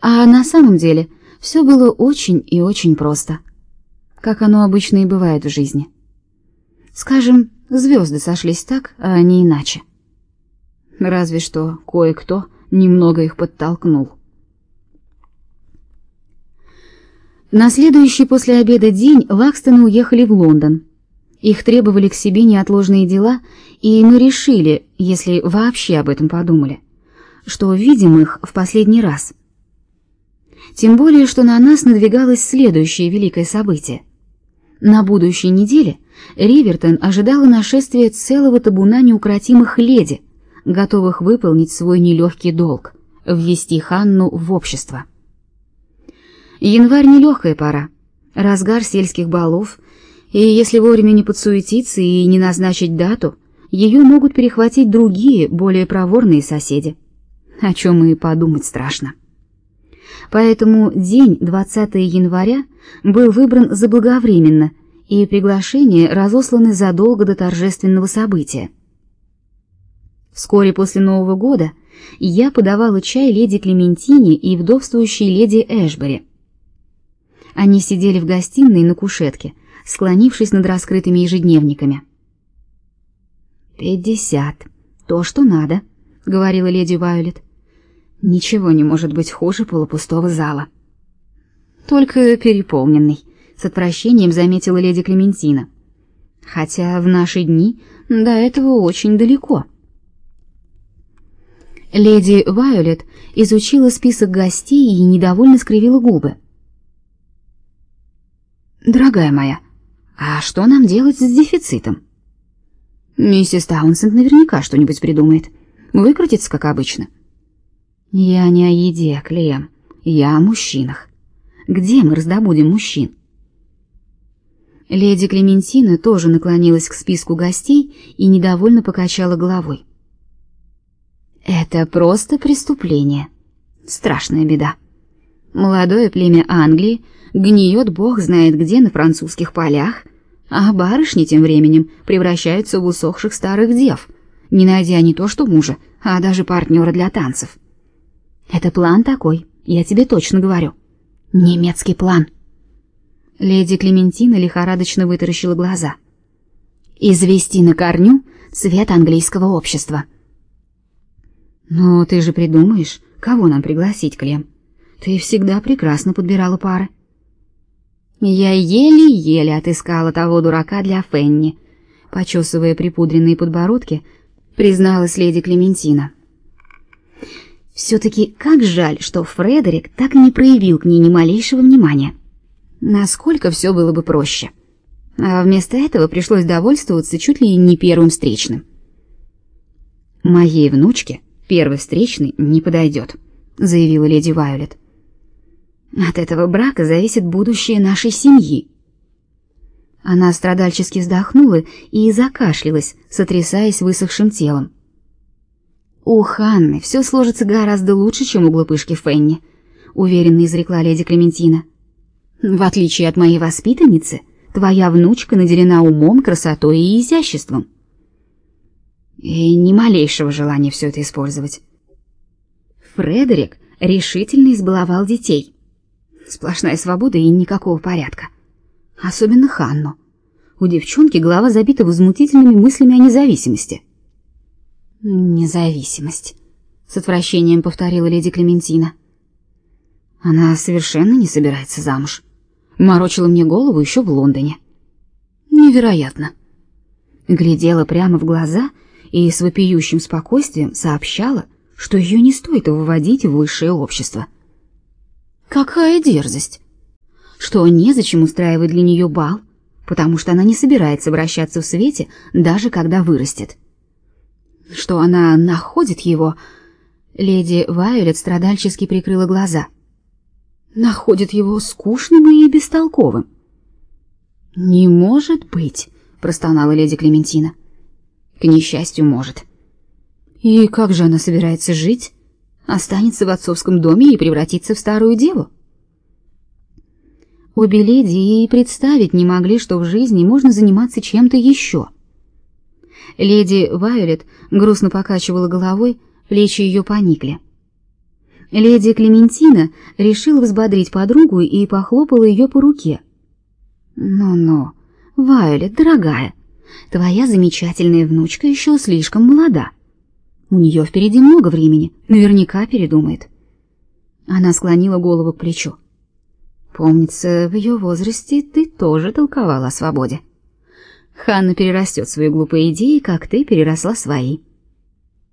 А на самом деле все было очень и очень просто, как оно обычно и бывает в жизни. Скажем, звезды сошлись так, а не иначе. Разве что кое-кто немного их подтолкнул. На следующий после обеда день Лакстоны уехали в Лондон. Их требовали к себе неотложные дела, и мы решили, если вообще об этом подумали, что видим их в последний раз. Тем более, что на нас надвигалось следующее великое событие. На будущей неделе Ривертон ожидало нашествие целого табуна неукротимых леди, готовых выполнить свой нелегкий долг — ввести Ханну в общество. Январь нелегкая пора, разгар сельских балов, и если вовремя не подсуетиться и не назначить дату, ее могут перехватить другие, более проворные соседи, о чем и подумать страшно. Поэтому день 20 января был выбран заблаговременно, и приглашения разосланы задолго до торжественного события. Вскоре после Нового года я подавала чай леди Клементине и вдовствующей леди Эшбери. Они сидели в гостиной на кушетке, склонившись над раскрытыми ежедневниками. «Пятьдесят. То, что надо», — говорила леди Вайолет. «Ничего не может быть хуже полупустого зала». «Только переполненный», — с отвращением заметила леди Клементина. «Хотя в наши дни до этого очень далеко». Леди Вайолет изучила список гостей и недовольно скривила губы. «Дорогая моя, а что нам делать с дефицитом?» «Миссис Таунсенд наверняка что-нибудь придумает. Выкрутится, как обычно». «Я не о еде, Клем. Я о мужчинах. Где мы раздобудем мужчин?» Леди Клементина тоже наклонилась к списку гостей и недовольно покачала головой. Это просто преступление. Страшная беда. Молодое племя Англии гниет бог знает где на французских полях, а барышни тем временем превращаются в усохших старых дев, не найдя не то что мужа, а даже партнера для танцев. Это план такой, я тебе точно говорю. Немецкий план. Леди Клементина лихорадочно вытаращила глаза. Извести на корню цвет английского общества. Но ты же придумаешь, кого нам пригласить, Клем. Ты всегда прекрасно подбирала пары. Я еле-еле отыскала того дурака для Фенни, почесывая припудренные подбородки, призналась леди Клементина. Все-таки как жаль, что Фредерик так и не проявил к ней ни малейшего внимания. Насколько все было бы проще. А вместо этого пришлось довольствоваться чуть ли не первым встречным. Моей внучке первый встречный не подойдет», — заявила леди Вайолет. От этого брака зависит будущее нашей семьи. Она страдальчески вздохнула и закашлялась, сотрясаясь высохшим телом. У Ханны все сложится гораздо лучше, чем у глупышки Фенни, уверенно изрекла леди Клементина. В отличие от моей воспитанницы, твоя внучка наделена умом, красотой и изяществом и ни малейшего желания все это использовать. Фредерик решительно избаловал детей. Сплошная свобода и никакого порядка. Особенно Ханну. У девчонки голова забита возмутительными мыслями о независимости. Независимость, с отвращением повторила леди Клементина. Она совершенно не собирается замуж. Морочила мне голову еще в Лондоне. Невероятно. Глядела прямо в глаза и с вопиющим спокойствием сообщала, что ее не стоит выводить в высшее общество. Какая дерзость! Что незачем устраивать для нее бал, потому что она не собирается вращаться в свете, даже когда вырастет. Что она находит его... Леди Вайолет страдальчески прикрыла глаза. Находит его скучным и бестолковым. «Не может быть!» — простонала леди Клементина. К несчастью, может. И как же она собирается жить? Останется в отцовском доме и превратится в старую деву? Обе леди и представить не могли, что в жизни можно заниматься чем-то еще. Леди Вайолет грустно покачивала головой, плечи ее поникли. Леди Клементина решила взбодрить подругу и похлопала ее по руке. «Ну-ну, Вайолет, дорогая, твоя замечательная внучка еще слишком молода. У нее впереди много времени, наверняка передумает». Она склонила голову к плечу. «Помнится, в ее возрасте ты тоже толковала о свободе. Ханна перерастет свои глупые идеи, как ты переросла свои».